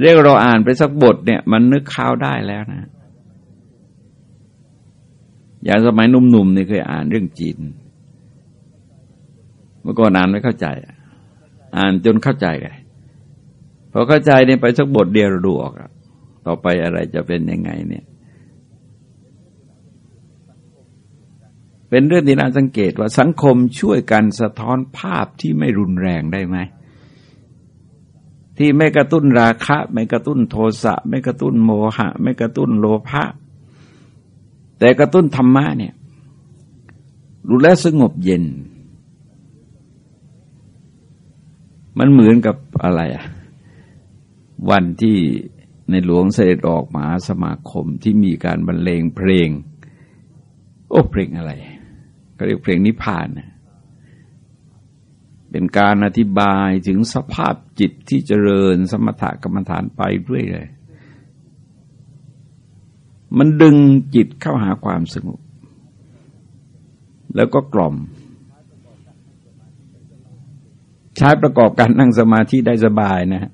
เรียกเราอ่านไปสักบทเนี่ย มันนึกข้าวได้แล้วนะ อย่างสมัยหนุ่มๆนี่เคยอ่านเรื่องจีน เมื่อก่อนอ่านไม่เข้าใจ อ่านจนเข้าใจไงพอเข้าใจเนี่ยไปสักบทเดียวเราดูออกต่อไปอะไรจะเป็นยังไงเนี่ย เป็นเรื่องที่น่าสังเกตว่าสังคมช่วยกันสะท้อนภาพที่ไม่รุนแรงได้ไหม ที่ไม่กระตุ้นราคะ ไม่กระตุ้นโทสะ ไม่กระตุ้นโมหะ ไม่กระตุ้นโลภะแต่กระตุ้นธรรมะเนี่ยรู้แลสงบเย็น มันเหมือนกับอะไรอะวันที่ในหลวงเสด็จออกมหาสมาคมที่มีการบรรเลงเพลง โอ้เพลงอะไร เขาเรียกเพลงนิพพานนะเป็นการอธิบายถึงสภาพจิตที่เจริญสมถกรรมฐานไปด้วยเลย มันดึงจิตเข้าหาความสงบ แล้วก็กล่อม ใช้ประกอบการนั่งสมาธิได้สบายนะฮะ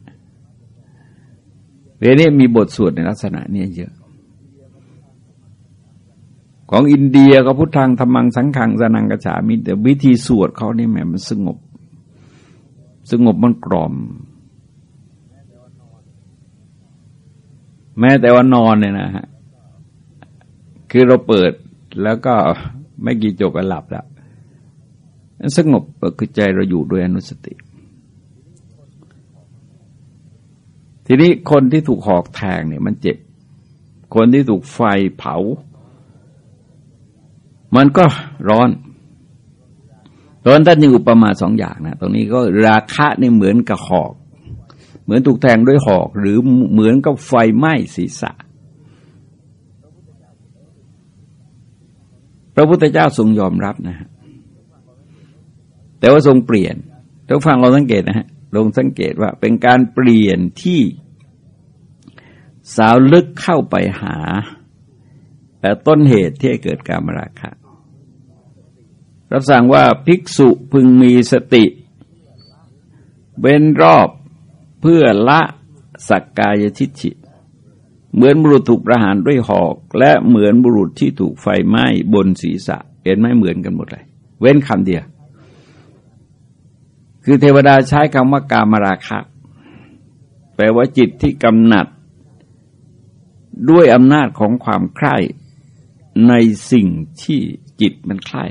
เรนี้มีบทสวดในลักษณะนี้เยอะ ของอินเดียก็พุทธังธรรมังสังขังสนังกระฉามิแต่วิธีสวดเขานี่แหมมันสงบ สงบมันกล่อม แม้แต่ว่านอนเนี่ยนะฮะคือเราเปิดแล้วก็ไม่กี่จกก็หลับแล้วสงบคือใจเราอยู่ด้วยอนุสติ ทีนี้คนที่ถูกหอกแทงเนี่ยมันเจ็บ คนที่ถูกไฟเผา มันก็ร้อนตอนท่านยังอุปมาสองอย่างนะตรงนี้ก็ราคะนี่เหมือนกับหอก เหมือนถูกแทงด้วยหอก หรือเหมือนกับไฟไหม้ศีรษะ พระพุทธเจ้าทรงยอมรับนะฮะแต่ว่าทรงเปลี่ยนต้องฟังเราสังเกตนะฮะลงสังเกตว่าเป็นการเปลี่ยนที่สาวลึกเข้าไปหา ต้นเหตุที่ให้เกิดการมราคะ รับสั่งว่าภิกษุพึงมีสติ เว้นรอบเพื่อละสักกายทิฏฐิเหมือนบุรุษถูกประหารด้วยหอก และเหมือนบุรุษที่ถูกไฟไหม้บนศีรษะ เห็นไหมเหมือนกันหมดเลย เว้นคำเดียว คือเทวดาใช้คำว่ากามราคะ แปลว่าจิตที่กำหนัดด้วยอำนาจของความใคร่ ในสิ่งที่จิตมันใคร่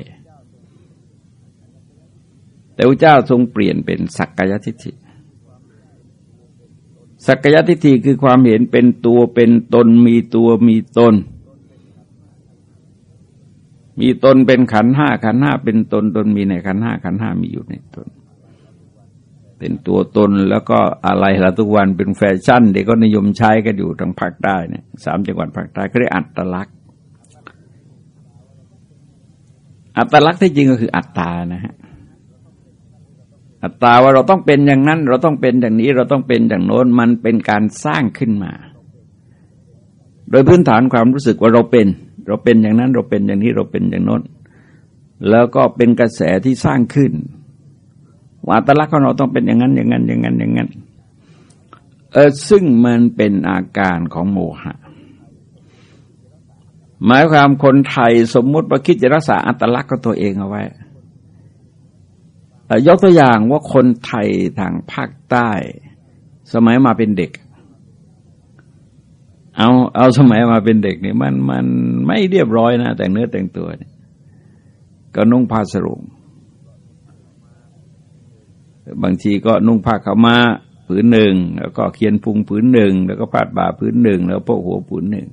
แต่พระเจ้าทรงเปลี่ยนเป็นสักกายทิฏฐิสักกายทิฏฐิคือความเห็นเป็นตัวเป็นตนมีตัวมีตน มีตนเป็นขันห้าขันห้าเป็นตนตนมีในขันห้าขันห้ามีอยู่ในตน เป็นตัวตนแล้วก็อะไรละทุกวันเป็นแฟชั่น เด็กก็นิยมใช้กันอยู่ทางภาคใต้เนี่ยสามจังหวัดภาคใต้ก็เรียกอัตลักษณ์ อัตลักษณ์ที่จริงก็คืออัตตานะฮะอัตตาว่าเราต้องเป็นอย่างนั้น เราต้องเป็นอย่างนี้เราต้องเป็นอย่างโน้นมันเป็นการสร้างขึ้นมา โดยพื้นฐานความรู้สึกว่าเราเป็น เราเป็นอย่างนั้นเราเป็นอย่างนี้เราเป็นอย่างโน้น แล้วก็เป็นกระแสที่สร้างขึ้นว่าอัตลักษณ์ของเราต้องเป็นอย่างนั้นอย่างนั้นอย่างนั้นอย่างนั้นเออซึ่งมันเป็นอาการของโมหะ หมายความคนไทยสมมุติว่าคิดจะรักษาอัตลักษณ์ของตัวเองเอาไว้ยกตัวอย่างว่าคนไทยทางภาคใต้ สมัยมาเป็นเด็ก เอาเอาสมัยมาเป็นเด็กนี่มันมันไม่เรียบร้อยนะ แต่งเนื้อแต่งตัวเนี่ยก็นุ่งผ้าสรุงบางทีก็นุ่งผ้าขาวม้าผืนหนึ่ง แล้วก็เขียนพุงผืนหนึ่ง แล้วก็พาดบ่าผืนหนึ่ง แล้วโปะหัวผืนหนึ่ง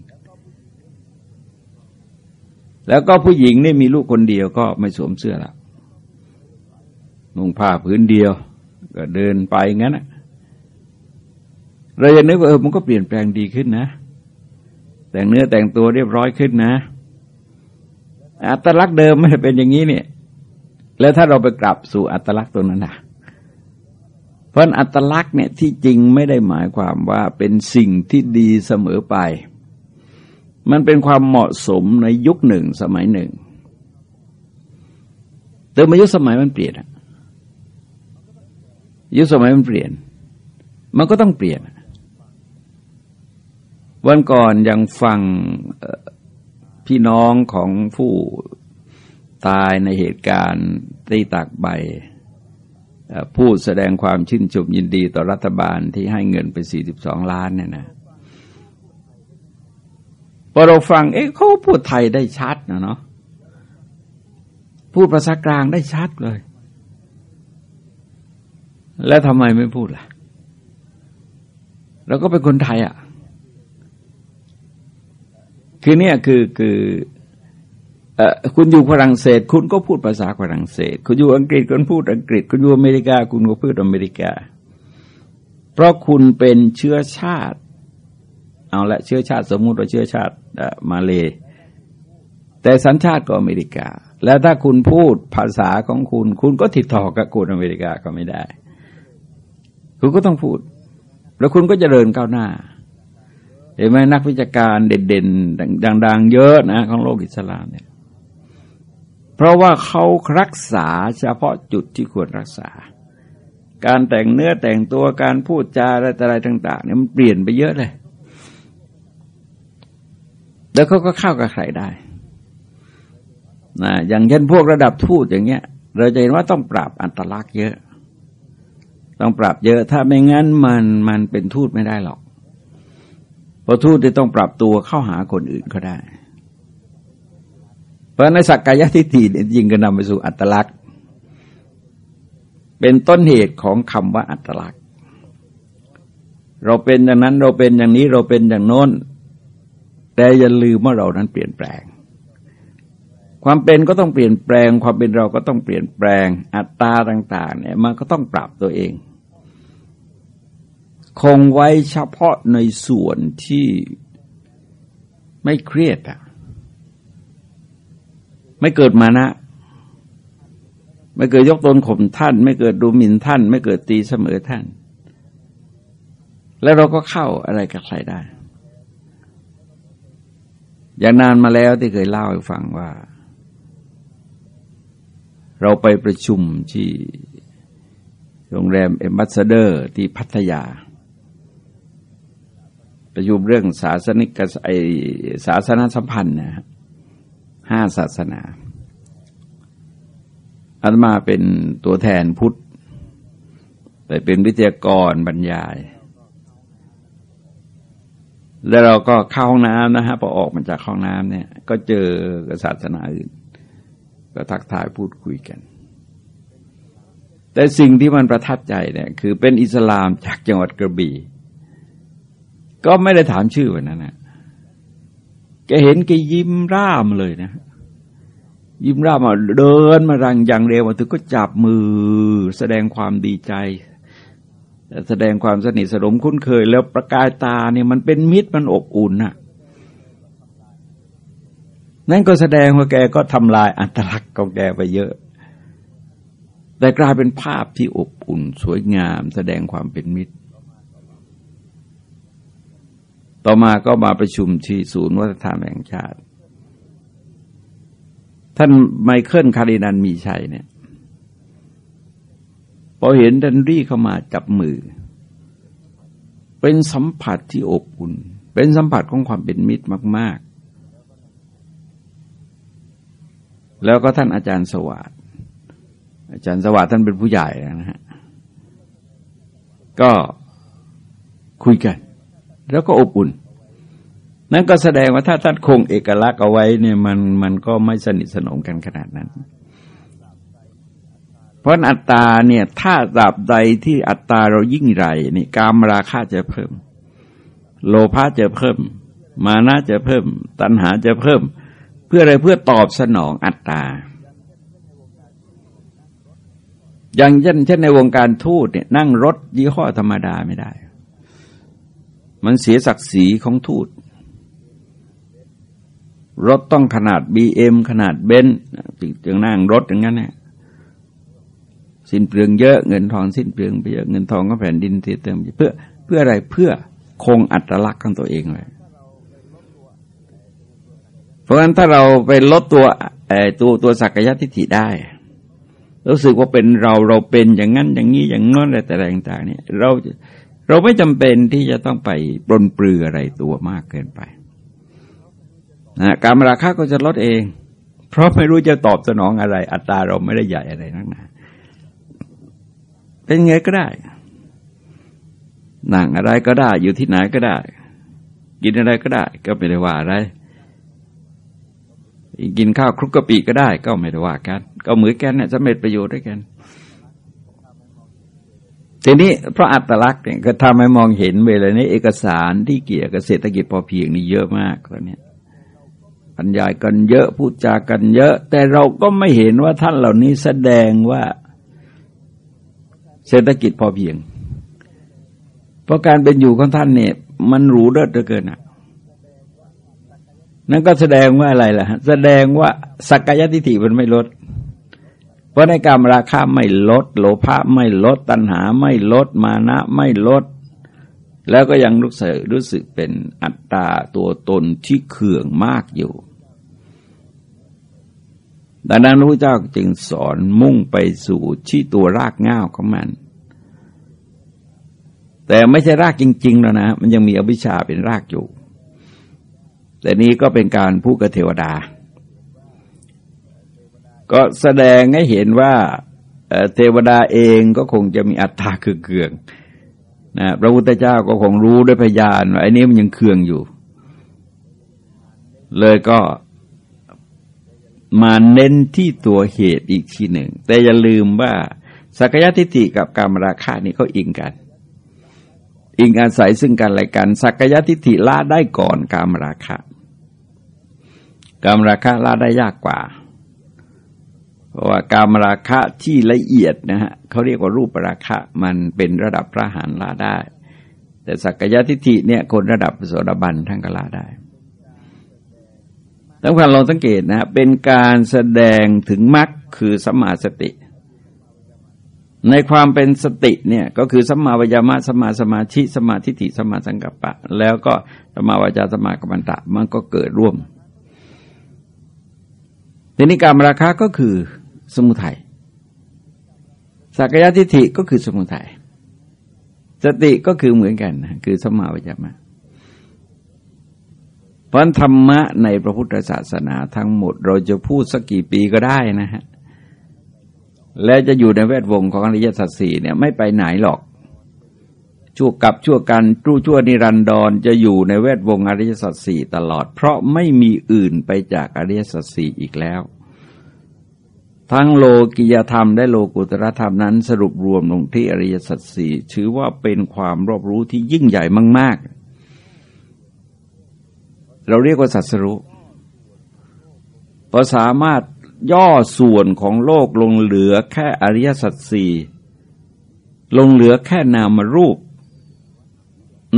แล้วก็ผู้หญิงนี่มีลูกคนเดียวก็ไม่สวมเสื้อละนุ่งผ้าผืนเดียว ก็เดินไปงั้นนะเราจะนึกว่าเออมันก็เปลี่ยนแปลงดีขึ้นนะ แต่งเนื้อแต่งตัวเรียบร้อยขึ้นนะอัตลักษณ์เดิมไม่เป็นอย่างนี้เนี่ย แล้วถ้าเราไปกลับสู่อัตลักษณ์ตัวนั้นนะเพราะอัตลักษณ์เนี่ยที่จริงไม่ได้หมายความว่าเป็นสิ่งที่ดีเสมอไป มันเป็นความเหมาะสมในยุคหนึ่งสมัยหนึ่ง แต่มายุคสมัยมันเปลี่ยนยุคสมัยมันเปลี่ยน มันก็ต้องเปลี่ยน วันก่อนยังฟังพี่น้องของผู้ตายในเหตุการณ์ตีตากใบพูดแสดงความชื่นชมยินดีต่อรัฐบาลที่ให้เงินไป 42 ล้านเนี่ยนะ พอเราฟัง เอ๊ะเขาพูดไทยได้ชัดนะเนาะพูดภาษากลางได้ชัดเลย แล้วทำไมไม่พูดล่ะเราก็เป็นคนไทยอะ่ะ คือเนี่ยคือคือคุณอยู่ฝรั่งเศส คุณก็พูดภาษาฝรั่งเศส คุณอยู่อังกฤษคุณพูดอังกฤษ คุณอยู่อเมริกา คุณก็พูดอเมริกา เพราะคุณเป็นเชื้อชาติ เอาละเชื้อชาติสมมุติว่าเชื้อชาติมาเลยแต่สัญชาติก็อเมริกา แล้วถ้าคุณพูดภาษาของคุณ คุณก็ติดต่อกับคนอเมริกาก็ไม่ได้ คุณก็ต้องพูด แล้วคุณก็จะเดินก้าวหน้าเห็นไหมนักวิชาการเด่นๆดัง ๆ เยอะนะของโลกอิสลามเนี่ยเพราะว่าเขารักษาเฉพาะจุดที่ควรรักษา การแต่งเนื้อแต่งตัวการพูดจาอะไรอะไรต่างๆเนี่ยมันเปลี่ยนไปเยอะเลย แล้วเขาก็เข้ากับใครได้นะอย่างเช่นพวกระดับทูตอย่างเงี้ย เราจะเห็นว่าต้องปรับอัตลักษณ์เยอะ ต้องปรับเยอะ ถ้าไม่งั้นมันมันเป็นทูตไม่ได้หรอก เพอทูตจะต้องปรับตัวเข้าหาคนอื่นก็ได้ เพราะในสักกายทิฏฐิเนี่ยยิงก็นำไปสู่อัตลักษณ์ เป็นต้นเหตุของคำว่าอัตลักษณ์ เราเป็นอย่างนั้นเราเป็นอย่างนี้เราเป็นอย่างโน้น แต่อย่าลืมว่าเรานั้นเปลี่ยนแปลง ความเป็นก็ต้องเปลี่ยนแปลง ความเป็นเราก็ต้องเปลี่ยนแปลง อัตตาต่าง ๆ เนี่ยมันก็ต้องปรับตัวเอง คงไว้เฉพาะในส่วนที่ไม่เครียดอะไม่เกิดมานะ ไม่เกิดยกตนข่มท่าน ไม่เกิดดูหมิ่นท่าน ไม่เกิดตีเสมอท่าน แล้วเราก็เข้าอะไรกับใครได้ อย่างนานมาแล้วที่เคยเล่าให้ฟังว่า เราไปประชุมที่โรงแรมเอมบัสเดอร์ที่พัทยา ประชุมเรื่องศาสนิกไอศาสนาสัมพันธ์นะห้าศาสนาอาตมาเป็นตัวแทนพุทธ แต่เป็นวิทยากรบรรยาย แล้วเราก็เข้าห้องน้ำนะฮะพอออกมาจากห้องน้ำเนี่ย ก็เจอศาสนาอื่น ก็ทักทายพูดคุยกัน แต่สิ่งที่มันประทับใจเนี่ย คือเป็นอิสลามจากจังหวัดกระบี่ ก็ไม่ได้ถามชื่อวันนั้นนะแกเห็นแกยิ้มร่ามเลยนะ ยิ้มร่ามาเดินมารังอย่างเร็วมาถึงก็จับมือแสดงความดีใจ แสดงความสนิทสนมคุ้นเคย แล้วประกายตาเนี่ยมันเป็นมิตรมันอบอุ่นน่ะ นั่นก็แสดงว่าแกก็ทำลายอัตลักษณ์ของแกไปเยอะ แต่กลายเป็นภาพที่อบอุ่น สวยงาม แสดงความเป็นมิตร ต่อมาก็มาประชุมที่ศูนย์วัฒนธรรมแห่งชาติ ท่านไมเคิลคารินันมีชัยเนี่ย พอเห็นดันรี่เข้ามาจับมือ เป็นสัมผัสที่อบอุ่น เป็นสัมผัสของความเป็นมิตรมาก ๆ แล้วก็ท่านอาจารย์สวัสดิ์อาจารย์สวัสดิ์ท่านเป็นผู้ใหญ่นะฮะก็คุยกัน แล้วก็อบอุ่น นั่นก็แสดงว่าถ้าท่านคงเอกลักษณ์เอาไว้เนี่ยมันมันก็ไม่สนิทสนมกันขนาดนั้น เพราะอัตตาเนี่ยถ้าตราบใดที่อัตตาเรายิ่งใหญ่นี่กามราคาจะเพิ่ม โลภะจะเพิ่ม มานะจะเพิ่ม ตัณหาจะเพิ่ม เพื่ออะไรเพื่อตอบสนองอัตตาอย่างเช่นเช่นในวงการทูตเนี่ยนั่งรถยี่ห้อธรรมดาไม่ได้ มันเสียศักดิ์ศรีของทูต รถต้องขนาดบีเอ็มขนาดเบนซ์จึงนั่งรถอย่างนั้นเนี่ย สิ้นเปลืองเยอะเงินทองสิ้นเปลืองไปเยอะเงินทองก็แผ่นดินเสียเติมเพื่อเพื่ออะไรเพื่อคงอัตลักษณ์ของตัวเองไว้เพราะฉะนั้นถ้าเราไปลดตัวตัวตัวสักยะทิฏฐิได้รู้สึกว่าเป็นเราเราเป็นอย่างนั้นอย่างนี้อย่างนั้นอะไรแต่อะไรต่างๆเนี่ยเราเราไม่จำเป็นที่จะต้องไปปลนปลืออะไรตัวมากเกินไปนะการราคาก็จะลดเอง เพราะไม่รู้จะตอบสนองอะไร อัตราเราไม่ได้ใหญ่อะไรนักหนา เป็นไงก็ได้นั่งอะไรก็ได้ อยู่ที่ไหนก็ได้ กินอะไรก็ได้ ก็ไม่ได้ว่าอะไร กินข้าวคลุกกะปิก็ได้ ก็ไม่ได้ว่ากัน ก็เหมือนกันเนี่ยสำเร็จประโยชน์ด้วยกันทีนี้เพราะอัตลักษณ์เนี่ยก็ทำให้มองเห็นเวลานี้เอกสารที่เกี่ยวกับเศรษฐกิจพอเพียงนี่เยอะมากตอนนี้บรรยายกันเยอะพูดจากันเยอะ แต่เราก็ไม่เห็นว่าท่านเหล่านี้แสดงว่า เศรษฐกิจพอเพียง เพราะการเป็นอยู่ของท่านเนี่ยมันหรูเลิศเหลือเกินอะนั่นก็แสดงว่าอะไรล่ะ แสดงว่าสักกายทิฏฐิมันไม่ลด เพราะในการราคาไม่ลด โลภะไม่ลด ตัณหาไม่ลด มานะไม่ลด แล้วก็ยังรู้สึกรู้สึกเป็นอัตตาตัวตนที่เขื่องมากอยู่ ดังนั้นพระเจ้าจึงสอนมุ่งไปสู่ที่ตัวรากง่าวของมัน แต่ไม่ใช่รากจริง ๆ แล้วนะ มันยังมีอวิชชาเป็นรากอยู่ แต่นี้ก็เป็นการพูดกับเทวดา ก็แสดงให้เห็นว่าเทวดาเองก็คงจะมีอัตตาคือเคืองนะพระพุทธเจ้าก็คงรู้ด้วยพยานว่าไอ้นี้มันยังเคืองอยู่ เลยก็ มาเน้นที่ตัวเหตุอีกทีหนึ่ง แต่อย่าลืมว่าสักยทิฏฐิกับการมราคานี่เขาอิงกัน อิงอาศัยซึ่งกันและกันสักยทิฏฐิละได้ก่อนการมราคะกามราคะละได้ยากกว่า เพราะว่ากามราคะที่ละเอียดนะฮะเขาเรียกว่ารูปราคะมันเป็นระดับพระหานละได้ แต่สักยะทิฏฐิเนี่ยคนระดับโสดาบันทั้งก็ละได้ องการลองสังเกตนะเป็นการแสดงถึงมรรคคือสัมมาสติ ในความเป็นสติเนี่ยก็คือสัมมาวิญามะสัมมาสมาธิสัมมาทิฏฐิสัมมาสังกัปปะ แล้วก็สัมมาวาจาสัมมากัมมันตะมันก็เกิดร่วมทีนี้การมราคะก็คือสมุทัยสักยะทิฏฐิก็คือสมุทัยสติก็คือเหมือนกันคือสัมมาวิจามะ เพราะธรรมะในพระพุทธศาสนาทั้งหมด เราจะพูดสักกี่ปีก็ได้นะฮะ และจะอยู่ในแวดวงของอริยสัจสี่เนี่ยไม่ไปไหนหรอก ชั่วกับชั่วกันจู้ชั่วนิรันดรจะอยู่ในแวดวงอริยสัจสี่ตลอด เพราะไม่มีอื่นไปจากอริยสัจสี่อีกแล้ว ทั้งโลกิยธรรมและโลกุตรธรรมนั้นสรุปรวมลงที่อริยสัจสี่ถือว่าเป็นความรอบรู้ที่ยิ่งใหญ่มาก ๆ เราเรียกว่าสัสรุพอสามารถย่อส่วนของโลกลงเหลือแค่อริยสัจสี่ลงเหลือแค่นามรูป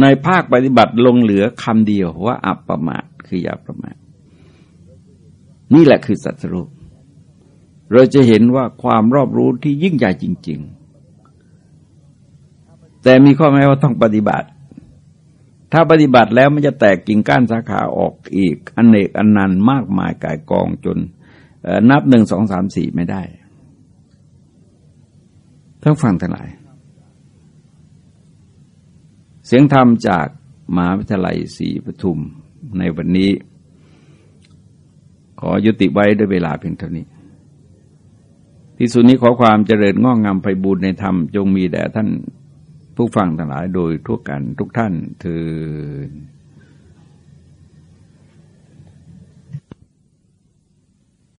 ในภาคปฏิบัติลงเหลือคำเดียวว่าอัปประมาทคืออย่าประมาทนี่แหละคือสัจรูปเราจะเห็นว่าความรอบรู้ที่ยิ่งใหญ่จริง ๆ แต่มีข้อแม้ว่าต้องปฏิบัติ ถ้าปฏิบัติแล้วมันจะแตกกิ่งก้านสาขาออกอีกอนเนกอันนันมากมายกายกองจนนับหนึ่งสองสามสี่ไม่ได้ทั้งฟังทั้งหลาย เสียงธรรมจากมหาวิทยาลัยศรีปทุมในวันนี้ ขอยุติไว้ด้วยเวลาเพียงเท่านี้ ที่สุดนี้ขอความเจริญง้องงามไปบูรในธรรม จงมีแด่ท่าน ผู้ฟังทั้งหลายโดยทั่วกันทุกท่านเธอ